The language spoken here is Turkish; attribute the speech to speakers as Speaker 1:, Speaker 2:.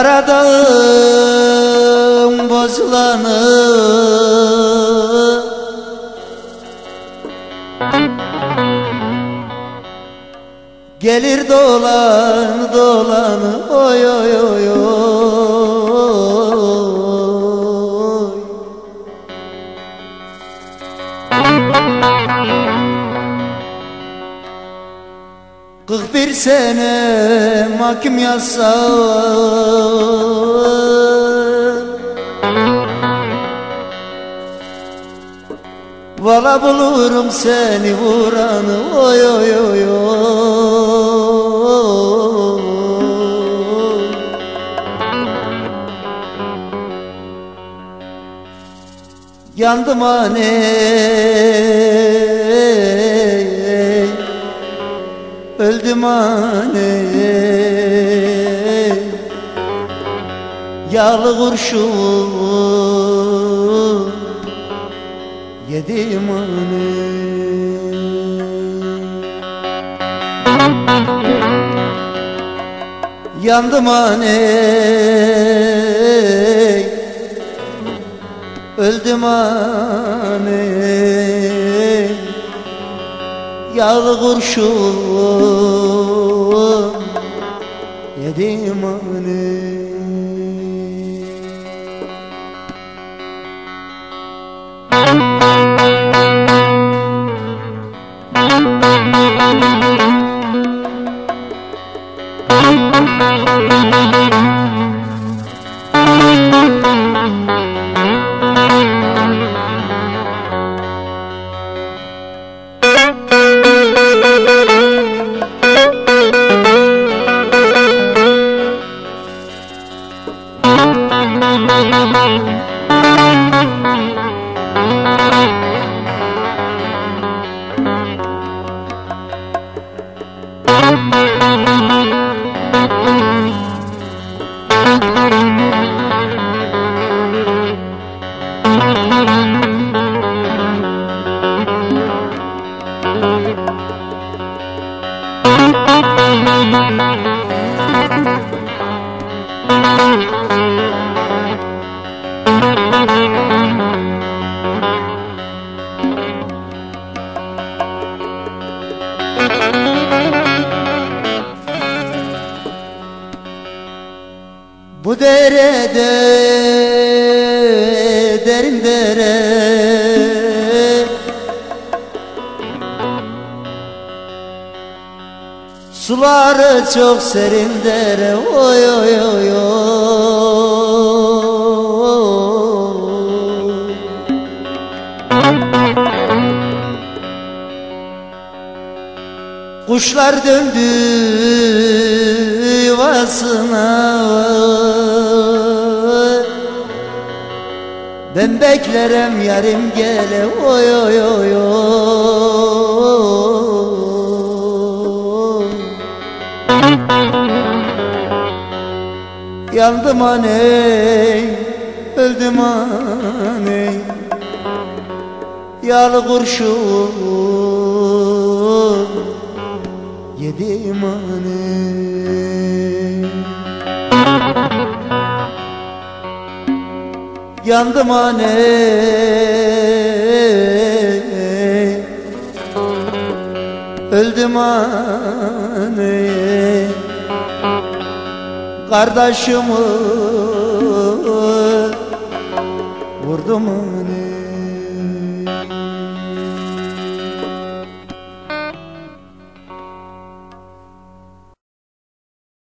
Speaker 1: Karadağın bozlanı Gelir dolan dolanı oy oy oy oy. Kırk bir sene mahkum yatsam Valla bulurum seni vuranı oy oy oy oy. Yandım aney Öldüm aney Yağlı kurşun. Yedim aney Yandım aney Öldüm aney Yağlı kurşun Yedim aney Bu derede derin dere Suları çok serin dere oy oy oy. Kuşlar döndü yuvasına. Ben beklerim yarım gele. Oy oy oy oy Yandım aney, öldüm aney. Yağlı kurşun yedim aney. Yandım aney Öldüm aney Kardeşimi vurdum aney